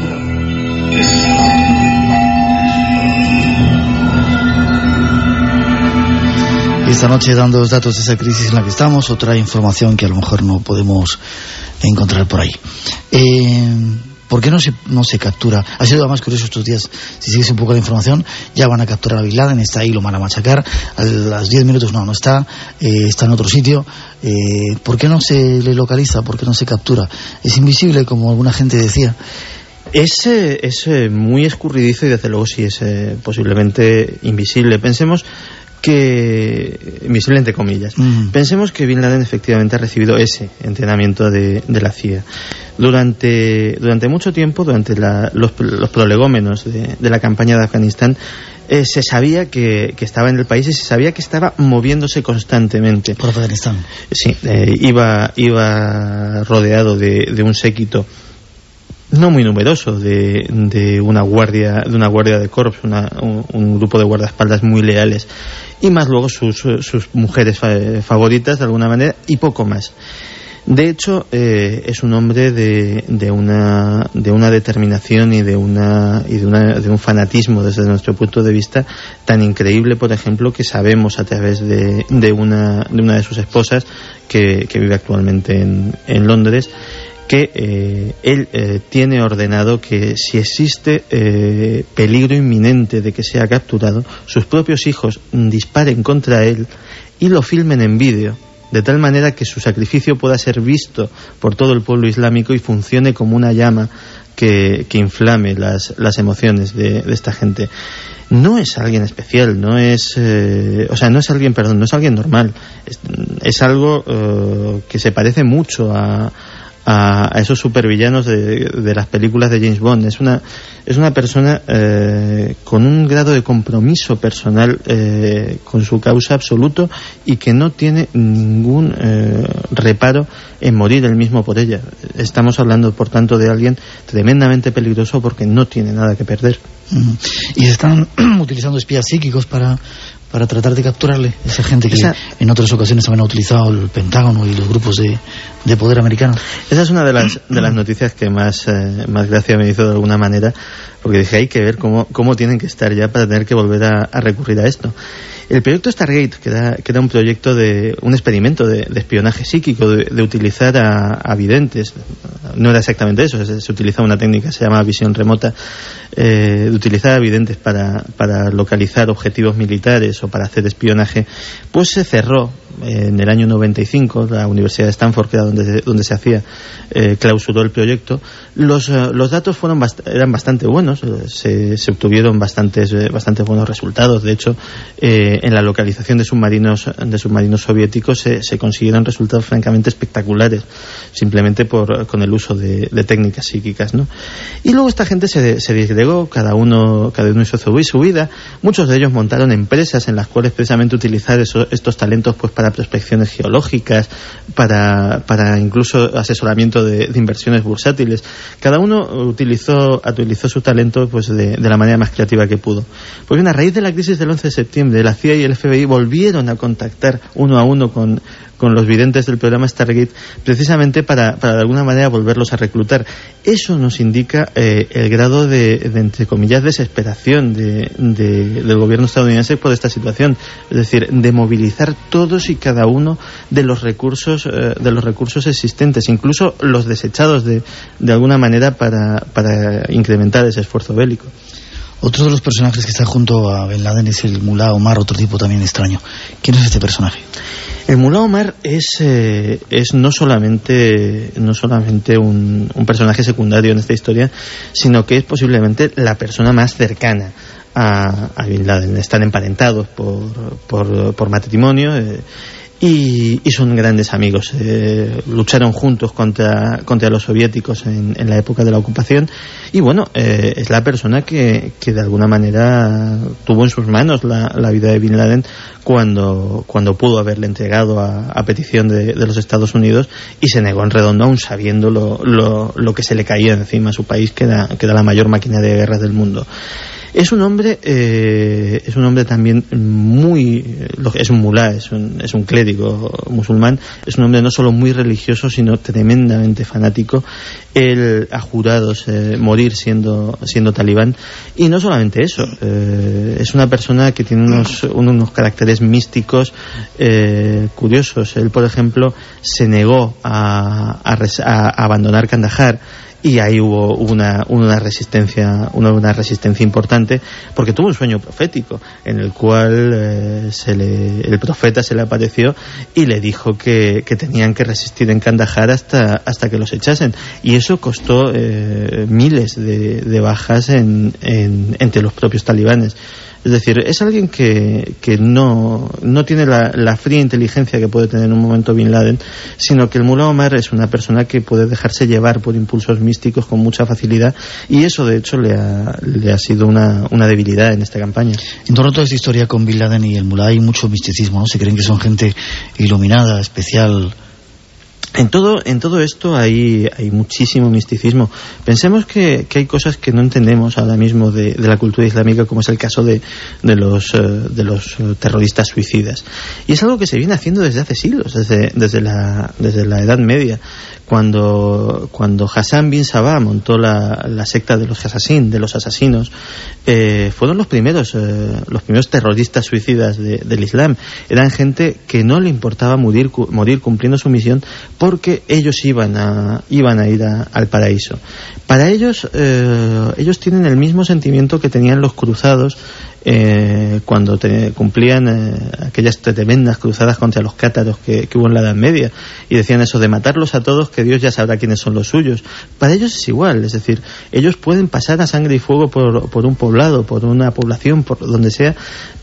S2: Esta noche dando los datos de esa crisis en la que estamos, otra información que a lo mejor no podemos encontrar por ahí. Eh, ¿Por qué no se, no se captura? Ha sido más curioso estos días, si sigues un poco la información, ya van a capturar a Bin Laden, está ahí, lo van a machacar, a los 10 minutos no, no está, eh, está en otro sitio. Eh, ¿Por qué no se le localiza? ¿Por qué no se captura? Es invisible, como alguna gente decía.
S3: Es, es muy escurridizo y desde luego sí es eh, posiblemente invisible. Pensemos que invisible entre comillas.
S2: Mm.
S3: Pensemos que Bin Laden efectivamente ha recibido ese entrenamiento de, de la CIA. Durante, durante mucho tiempo, durante la- los, los prolegómenos de, de la campaña de Afganistán, eh, se sabía que, que estaba en el país y se sabía que estaba moviéndose constantemente.
S2: Por Afganistán.
S3: Sí, eh, iba, iba rodeado de, de un séquito no muy numeroso de, de una guardia de una guardia de corps, una- un, un grupo de guardaespaldas muy leales y más luego sus, sus mujeres fa- favoritas de alguna manera y poco más. De hecho, eh, es un hombre de, de, una, de una determinación y de, una, y de, una, de un fanatismo desde nuestro punto de vista tan increíble, por ejemplo, que sabemos a través de, de, una, de una de sus esposas que, que vive actualmente en, en Londres que eh, él eh, tiene ordenado que si existe eh, peligro inminente de que sea capturado, sus propios hijos disparen contra él y lo filmen en vídeo, de tal manera que su sacrificio pueda ser visto por todo el pueblo islámico y funcione como una llama que, que inflame las, las emociones de, de esta gente. No es alguien especial, no es, eh, o sea, no es alguien, perdón, no es alguien normal, es, algo eh, que se parece mucho a, a, a esos supervillanos de, de las películas de James Bond. Es una, es una persona eh, con un grado de compromiso personal eh, con su causa absoluto y que no tiene ningún eh, reparo en morir él mismo por ella. Estamos hablando, por tanto, de alguien tremendamente peligroso porque no tiene nada que perder.
S2: Y se están <clears throat> utilizando espías psíquicos para, para tratar de capturarle. Esa gente que
S3: Esa-
S2: en otras ocasiones también ha utilizado el Pentágono y los grupos de, de poder americanos.
S3: Esa es una de las, de las noticias que más, eh, más gracia me hizo de alguna manera, porque dije, hay que ver cómo, cómo tienen que estar ya para tener que volver a, a recurrir a esto. El proyecto Stargate, que era, que era un proyecto de, un experimento de, de espionaje psíquico, de, de utilizar a, a videntes, no era exactamente eso, se, se utilizaba una técnica, se llama visión remota, eh, de utilizar a videntes para, para localizar objetivos militares o para hacer espionaje, pues se cerró en el año 95, la Universidad de Stanford, que era donde, donde se hacía, eh, clausuró el proyecto. Los, eh, los datos fueron bast- eran bastante buenos, eh, se, se obtuvieron bastantes, eh, bastantes buenos resultados. De hecho, eh, en la localización de submarinos, de submarinos soviéticos se, consiguieron resultados francamente espectaculares, simplemente por, con el uso de, de técnicas psíquicas. ¿no? Y luego esta gente se, se disgregó, cada uno, cada uno hizo su, vida. Muchos de ellos montaron empresas en las cuales precisamente utilizar eso- estos talentos pues para prospecciones geológicas, para, para incluso asesoramiento de, inversiones bursátiles. Cada uno utilizó, utilizó su talento pues de, de la manera más creativa que pudo. Pues bien, a raíz de la crisis del 11 de septiembre, la CIA y el FBI volvieron a contactar uno a uno con, con los videntes del programa Stargate, precisamente para, para de alguna manera volverlos a reclutar. Eso nos indica eh, el grado de, de, entre comillas, desesperación de, de, del gobierno estadounidense por esta situación. Es decir, de movilizar todos y cada uno de los recursos, eh, de los recursos existentes, incluso los desechados de, de alguna manera para, para incrementar ese esfuerzo bélico.
S2: Otro de los personajes que está junto a Ben Laden es el Mullah Omar, otro tipo también extraño. ¿Quién es este personaje?
S3: El Mullah Omar es, eh, es no solamente, no solamente un, un, personaje secundario en esta historia, sino que es posiblemente la persona más cercana a, a Bin Laden. Están emparentados por, por, por matrimonio. Eh, y, y, son grandes amigos. Eh, lucharon juntos contra, contra los soviéticos en, en, la época de la ocupación y bueno, eh, es la persona que, que, de alguna manera tuvo en sus manos la, la, vida de Bin Laden cuando, cuando pudo haberle entregado a, a petición de, de, los Estados Unidos y se negó en redondo aún sabiendo lo, lo, lo, que se le caía encima a su país que era, que era la mayor máquina de guerras del mundo. Es un hombre, eh, es un hombre también muy, es un mulá, es un, es un clérigo musulmán, es un hombre no solo muy religioso, sino tremendamente fanático. Él ha jurado eh, morir siendo, siendo talibán. Y no solamente eso, eh, es una persona que tiene unos, unos caracteres místicos eh, curiosos. Él, por ejemplo, se negó a, a, a abandonar Kandahar y ahí hubo una, una resistencia una, una, resistencia importante porque tuvo un sueño profético en el cual eh, se le, el profeta se le apareció y le dijo que, que tenían que resistir en Kandahar hasta, hasta que los echasen. Y eso costó eh, miles de, de bajas en, en, entre los propios talibanes es decir, es alguien que, que no, no tiene la, la, fría inteligencia que puede tener en un momento Bin Laden, sino que el Mullah Omar es una persona que puede dejarse llevar por impulsos místicos con mucha facilidad y eso de hecho le ha, le ha sido una, una debilidad en esta campaña.
S2: En torno a toda esta historia con Bin Laden y el Mullah hay mucho misticismo, ¿no? Se creen que son gente iluminada, especial,
S3: en todo, en todo esto hay, hay muchísimo misticismo. Pensemos que, que, hay cosas que no entendemos ahora mismo de, de, la cultura islámica, como es el caso de, de los, uh, de los terroristas suicidas. Y es algo que se viene haciendo desde hace siglos, desde, desde, la, desde la Edad Media cuando, cuando Hassan bin Sabah montó la, la secta de los asesín, de los asesinos, eh, fueron los primeros, eh, los primeros terroristas suicidas de, del Islam. Eran gente que no le importaba morir, morir cumpliendo su misión porque ellos iban a, iban a ir a, al paraíso. Para ellos, eh, ellos tienen el mismo sentimiento que tenían los cruzados eh, cuando te, cumplían eh, aquellas tremendas cruzadas contra los cátaros que, hubo en la Edad Media y decían eso de matarlos a todos que Dios ya sabrá quiénes son los suyos para ellos es igual es decir ellos pueden pasar a sangre y fuego por, por un poblado por una población por donde sea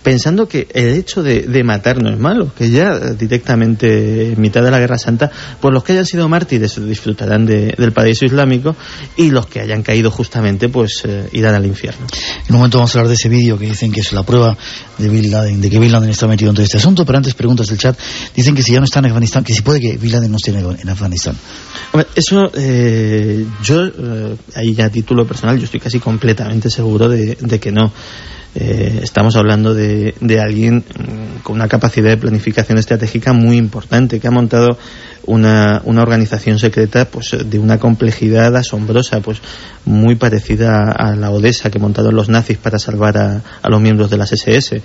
S3: pensando que el hecho de, de, matar no es malo, que ya directamente en mitad de la Guerra Santa, pues los que hayan sido mártires disfrutarán de, del paraíso islámico y los que hayan caído justamente pues eh, irán al infierno.
S2: En un momento vamos a hablar de ese vídeo que dicen que es la prueba de Bin Laden, de que Bin Laden está metido en todo este asunto, pero antes preguntas del chat, dicen que si ya no está en Afganistán, que si puede que Bin Laden no esté en Afganistán.
S3: Eso, eh, yo, eh, ahí ya a título personal, yo estoy casi completamente seguro de, que no. Eh, estamos hablando de, de, alguien con una capacidad de planificación estratégica muy importante, que ha montado una, una organización secreta pues, de una complejidad asombrosa, pues muy parecida a la Odessa que montaron los nazis para salvar a, a los miembros de las SS.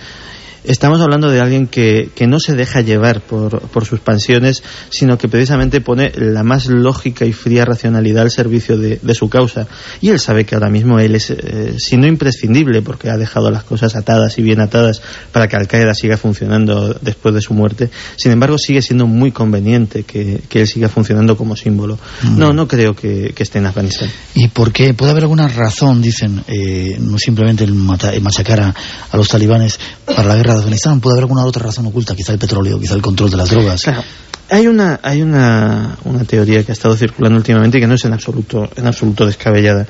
S3: Estamos hablando de alguien que, que no se deja llevar por, por, sus pasiones, sino que precisamente pone la más lógica y fría racionalidad al servicio de, de su causa. Y él sabe que ahora mismo él es, eh, si no imprescindible, porque ha dejado las cosas atadas y bien atadas para que Al-Qaeda siga funcionando después de su muerte, sin embargo sigue siendo muy conveniente que, que él siga funcionando como símbolo. Mm. No, no creo que, que, esté en Afganistán.
S2: ¿Y por qué? ¿Puede haber alguna razón, dicen, eh, no simplemente el, mata, el masacrar a, a los talibanes para la guerra de Afganistán, puede haber alguna otra razón oculta, quizá el petróleo, quizá el control de las drogas.
S3: Claro. Hay una hay una, una teoría que ha estado circulando últimamente y que no es en absoluto en absoluto descabellada,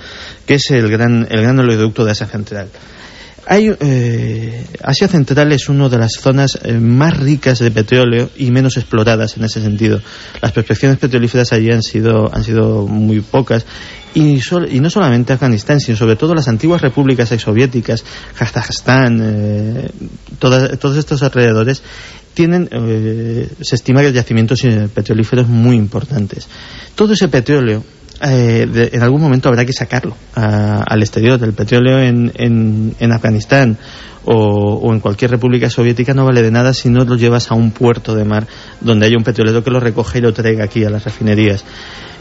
S3: que es el gran el gran oleoducto de Asia Central. Hay, eh, Asia Central es una de las zonas eh, más ricas de petróleo y menos exploradas en ese sentido. Las prospecciones petrolíferas allí han sido, han sido muy pocas y, no solamente Afganistán, sino sobre todo las antiguas repúblicas exsoviéticas, Kazajstán, eh, todas, todos estos alrededores, tienen, eh, se estima que yacimientos eh, petrolíferos muy importantes. Todo ese petróleo eh, en algún momento habrá que sacarlo al exterior. El petróleo en, en, Afganistán o, en cualquier república soviética no vale de nada si no lo llevas a un puerto de mar donde haya un petrolero que lo recoge y lo traiga aquí a las refinerías.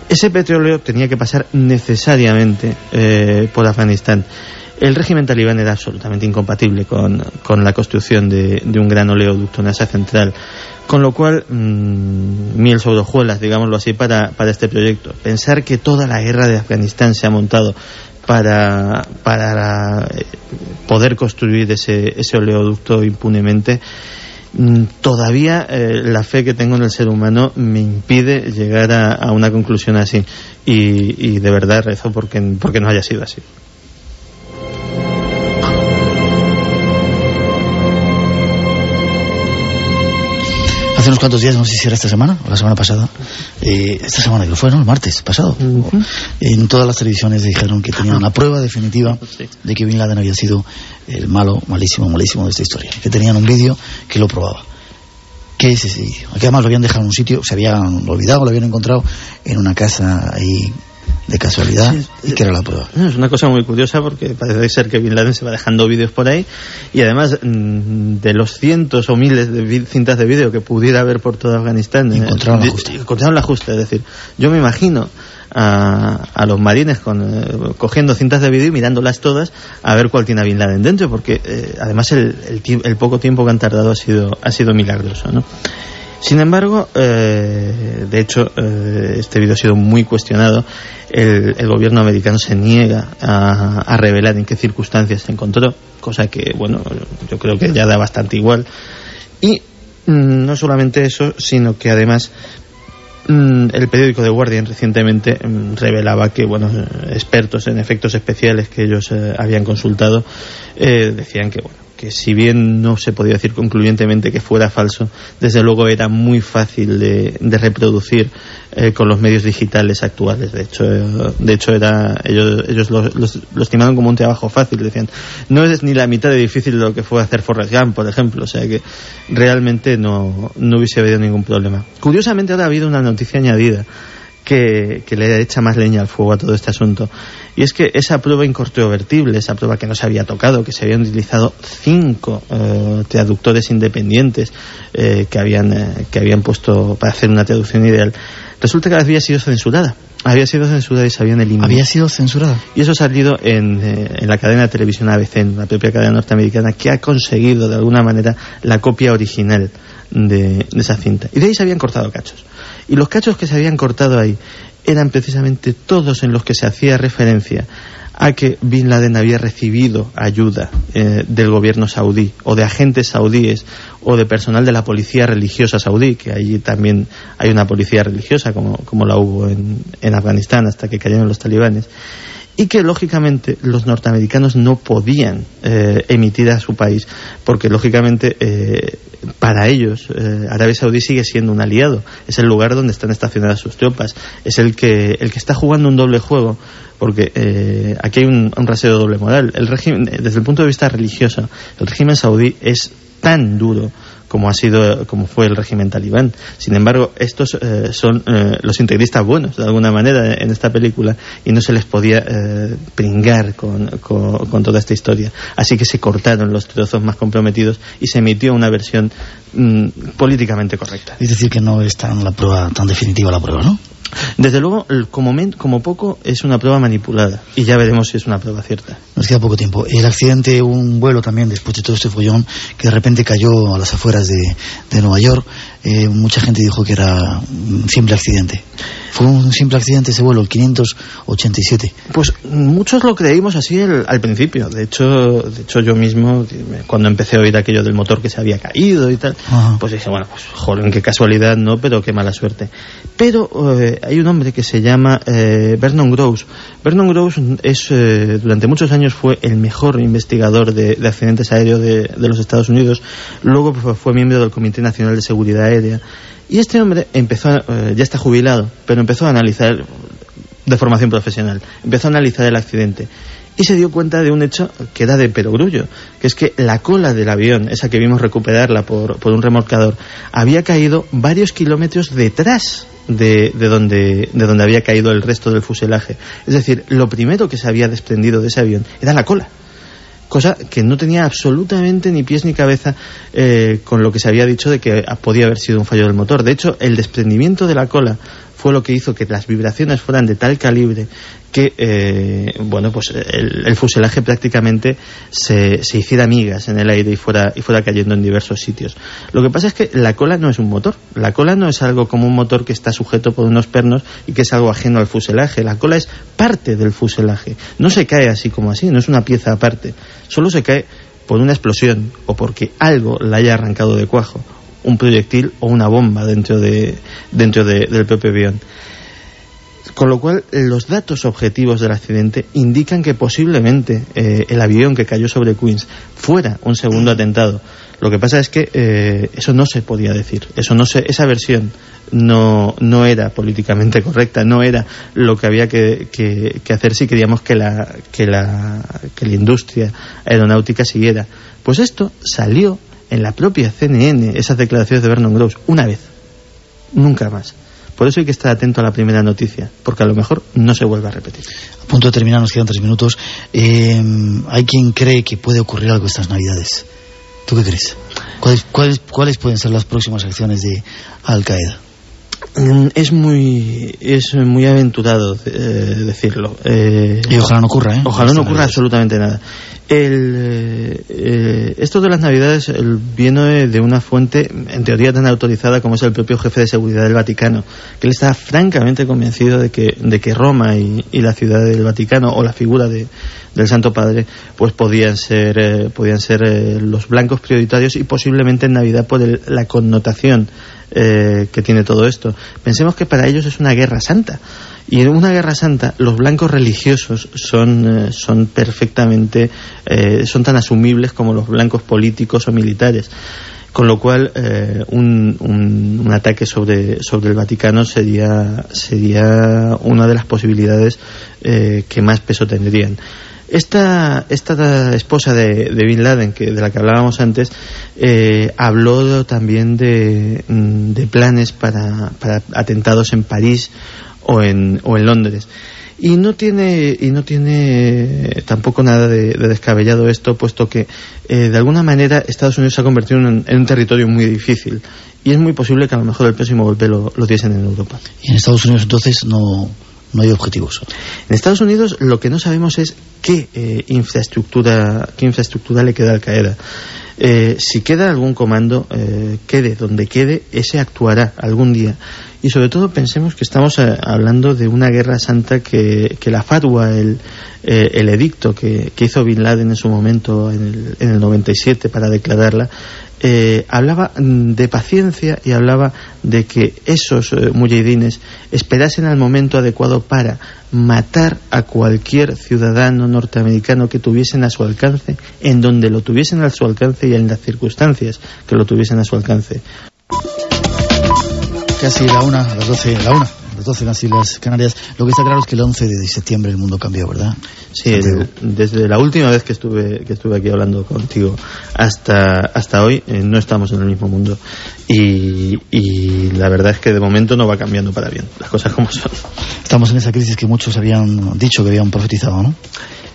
S3: Ese petróleo tenía que pasar necesariamente eh, por Afganistán. El régimen talibán era absolutamente incompatible con, la construcción de, un gran oleoducto en Asia Central. Con lo cual, mmm, miel sobre hojuelas, digámoslo así, para, para este proyecto. Pensar que toda la guerra de Afganistán se ha montado para, para eh, poder construir ese, ese oleoducto impunemente, mm, todavía eh, la fe que tengo en el ser humano me impide llegar a, una conclusión así. Y, y de verdad rezo porque, porque no haya sido así.
S2: Hace unos cuantos días, no sé si era esta semana o la semana pasada, eh, esta semana que fue, ¿no? El martes pasado. En todas las televisiones dijeron que tenían una prueba definitiva <laughs> de que Bin Laden había sido el malo, malísimo, malísimo de esta historia. Que tenían un vídeo que lo probaba. ¿Qué es ese vídeo? Aquí además lo habían dejado en un sitio, se habían olvidado, lo habían encontrado en una casa ahí de casualidad y que era la prueba.
S3: Es una cosa muy curiosa porque parece ser que Bin Laden se va dejando vídeos por ahí y además mm, de los cientos o miles de cintas de vídeo que pudiera haber por todo Afganistán
S2: eh, encontraron la justa.
S3: Encontraron la justa, es decir, yo me imagino a, a los marines con, eh, cogiendo cintas de vídeo y mirándolas todas a ver cuál tiene a Bin Laden dentro porque eh, además el, el, el, poco tiempo que han tardado ha sido, ha sido milagroso, ¿no? Sin embargo, eh, de hecho, eh, este vídeo ha sido muy cuestionado. El, gobierno americano se niega a, revelar en qué circunstancias se encontró, cosa que, bueno, yo creo que ya da bastante igual. Y mm, no solamente eso, sino que además mm, el periódico The Guardian recientemente mm, revelaba que, bueno, expertos en efectos especiales que ellos eh, habían consultado decían que, bueno, que si bien no se podía decir concluyentemente que fuera falso, desde luego era muy fácil de, reproducir eh, con los medios digitales actuales. De hecho, eh, de hecho era ellos, ellos lo, estimaron como un trabajo fácil. Decían, no es ni la mitad de difícil de lo que fue hacer Forrest Gump, por ejemplo. O sea que realmente no, no hubiese habido ningún problema. Curiosamente ahora ha habido una noticia añadida que, que le echa más leña al fuego a todo este asunto. Y es que esa prueba incontrovertible, esa prueba que no se había tocado, que se habían utilizado cinco eh, traductores independientes eh, que, habían, eh, que habían puesto para hacer una traducción ideal, resulta que había sido censurada. Había sido censurada y se habían eliminado.
S2: Había sido censurada.
S3: Y eso ha salido en, en la cadena de televisión ABC, en la propia cadena norteamericana, que ha conseguido de alguna manera la copia original de, de esa cinta. Y de ahí se habían cortado cachos. Y los cachos que se habían cortado ahí eran precisamente todos en los que se hacía referencia a que Bin Laden había recibido ayuda eh, del gobierno saudí o de agentes saudíes o de personal de la policía religiosa saudí, que allí también hay una policía religiosa como, como la hubo en, en Afganistán hasta que cayeron los talibanes y que lógicamente los norteamericanos no podían eh, emitir a su país porque lógicamente eh, para ellos eh, Arabia Saudí sigue siendo un aliado. Es el lugar donde están estacionadas sus tropas. Es el que el que está jugando un doble juego porque aquí hay un, un rasero doble moral. El régimen desde el punto de vista religioso el régimen saudí es tan duro como ha sido como fue el régimen talibán. Sin embargo, estos eh, son eh, los integristas buenos de alguna manera en esta película y no se les podía eh, pringar con, con, toda esta historia. Así que se cortaron los trozos más comprometidos y se emitió una versión mm, políticamente correcta.
S2: Es decir, que no es tan la prueba tan definitiva la prueba, ¿no?
S3: Desde luego, como, como poco, es una prueba manipulada y ya veremos si es una prueba cierta.
S2: Nos queda poco tiempo. El accidente, un vuelo también, después de todo este follón, que de repente cayó a las afueras de, de Nueva York, eh, mucha gente dijo que era un simple accidente. Fue un simple accidente ese vuelo, el 587.
S3: Pues muchos lo creímos así al principio. De hecho, de hecho yo mismo, cuando empecé a oír aquello del motor que se había caído y tal, pues dije, bueno, pues joder, qué casualidad, ¿no? Pero qué mala suerte. Pero eh, hay un hombre que se llama eh, Vernon Gross. Vernon Gross es, eh, durante muchos años fue el mejor investigador de, accidentes aéreos de, de, los Estados Unidos. Luego fue miembro del Comité Nacional de Seguridad Y este hombre empezó, eh, ya está jubilado, pero empezó a analizar de formación profesional, empezó a analizar el accidente. Y se dio cuenta de un hecho que era de perogrullo, que es que la cola del avión, esa que vimos recuperarla por, por un remolcador, había caído varios kilómetros detrás de, de, donde, de donde había caído el resto del fuselaje. Es decir, lo primero que se había desprendido de ese avión era la cola cosa que no tenía absolutamente ni pies ni cabeza eh, con lo que se había dicho de que podía haber sido un fallo del motor. De hecho, el desprendimiento de la cola fue lo que hizo que las vibraciones fueran de tal calibre que eh, bueno pues el, fuselaje prácticamente se, se, hiciera migas en el aire y fuera y fuera cayendo en diversos sitios. Lo que pasa es que la cola no es un motor. La cola no es algo como un motor que está sujeto por unos pernos y que es algo ajeno al fuselaje. La cola es parte del fuselaje. No se cae así como así no es una pieza aparte. Solo se cae por una explosión o porque algo la haya arrancado de cuajo un proyectil o una bomba dentro de dentro de, del propio avión con lo cual, los datos objetivos del accidente indican que posiblemente eh, el avión que cayó sobre Queens fuera un segundo atentado. Lo que pasa es que eh, eso no se podía decir, eso no se, esa versión no, no era políticamente correcta, no era lo que había que, que, hacer si queríamos que la, que, la, que la industria aeronáutica siguiera. Pues esto salió en la propia CNN, esas declaraciones de Vernon Gross, una vez, nunca más. Por eso hay que estar atento a la primera noticia, porque a lo mejor no se vuelve a repetir.
S2: A punto de terminar, nos quedan tres minutos. Eh, hay quien cree que puede ocurrir algo estas Navidades. ¿Tú qué crees? ¿Cuáles, cuáles, cuáles pueden ser las próximas acciones de Al Qaeda?
S3: Mm, es muy es muy aventurado eh, decirlo.
S2: Eh, y ojalá no ocurra, ¿eh?
S3: Ojalá no ocurra absolutamente nada. El, eh, eh, esto de las Navidades viene de una fuente, en teoría tan autorizada como es el propio jefe de seguridad del Vaticano, que él está francamente convencido de que, Roma y, la ciudad del Vaticano, o la figura de, del Santo Padre, pues podían ser, eh, podían ser los blancos prioritarios y posiblemente en Navidad por la connotación que tiene todo esto. Pensemos que para ellos es una guerra santa. Y en una guerra santa, los blancos religiosos son, eh, son perfectamente, eh, son tan asumibles como los blancos políticos o militares. Con lo cual, eh, un, un, ataque sobre, sobre el Vaticano sería, sería una de las posibilidades que más peso tendrían. Esta, esta esposa de, de, Bin Laden, que, de la que hablábamos antes, habló también de, mm, de planes para, para, atentados en París o en, o en Londres. Y no tiene, y no tiene tampoco nada de, descabellado esto, puesto que eh, de alguna manera Estados Unidos se ha convertido en, un territorio muy difícil. Y es muy posible que a lo mejor el próximo golpe lo, lo diesen en Europa.
S2: Y en Estados Unidos entonces no, no hay objetivos.
S3: En Estados Unidos lo que no sabemos es qué, eh, infraestructura, qué infraestructura le queda al Qaeda. Eh, si queda algún comando, eh, quede donde quede, ese actuará algún día. Y sobre todo pensemos que estamos eh, hablando de una guerra santa que, que la fatwa, el, el edicto que, que, hizo Bin Laden en su momento, en el, en el 97, para declararla, eh, hablaba mm, de paciencia y hablaba de que esos eh, esperasen al momento adecuado para matar a cualquier ciudadano norteamericano que tuviesen a su alcance, en donde lo tuviesen a su alcance y en las circunstancias que lo tuviesen a su alcance.
S2: Casi la una, a las doce, la una las 12 en las Islas Canarias. Lo que está claro es que el 11 de septiembre el mundo cambió, ¿verdad?
S3: Sí, desde la última vez que estuve, que estuve aquí hablando contigo hasta, hasta hoy eh, no estamos en el mismo mundo. Y, y, la verdad es que de momento no va cambiando para bien, las cosas como son.
S2: Estamos en esa crisis que muchos habían dicho, que habían profetizado, ¿no?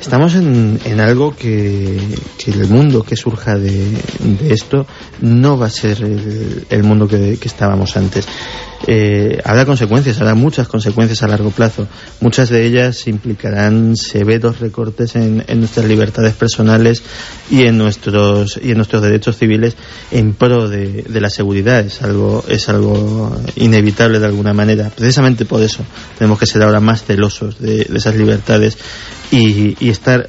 S3: Estamos en, en algo que, el mundo que surja de, esto no va a ser el, mundo que, que estábamos antes eh, habrá consecuencias, habrá muchas consecuencias a largo plazo. Muchas de ellas implicarán severos recortes en, nuestras libertades personales y en nuestros y en nuestros derechos civiles en pro de, la seguridad. Es algo es algo inevitable de alguna manera. Precisamente por eso tenemos que ser ahora más celosos de, esas libertades y, y estar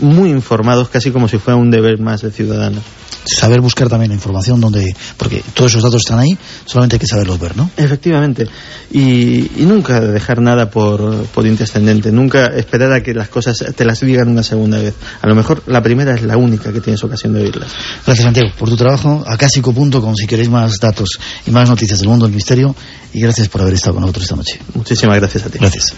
S3: muy informados, casi como si fuera un deber más de ciudadanos.
S2: Saber buscar también información donde porque todos esos datos están ahí solamente hay que saberlos ver ¿no?
S3: efectivamente. Y, nunca dejar nada por, por intrascendente nunca esperar a que las cosas te las digan una segunda vez. A lo mejor la primera es la única que tienes ocasión de oírlas.
S2: Gracias Santiago por tu trabajo. A con si queréis más datos y más noticias del mundo del misterio. Y gracias por haber estado con nosotros esta noche.
S3: Muchísimas gracias a ti.
S2: Gracias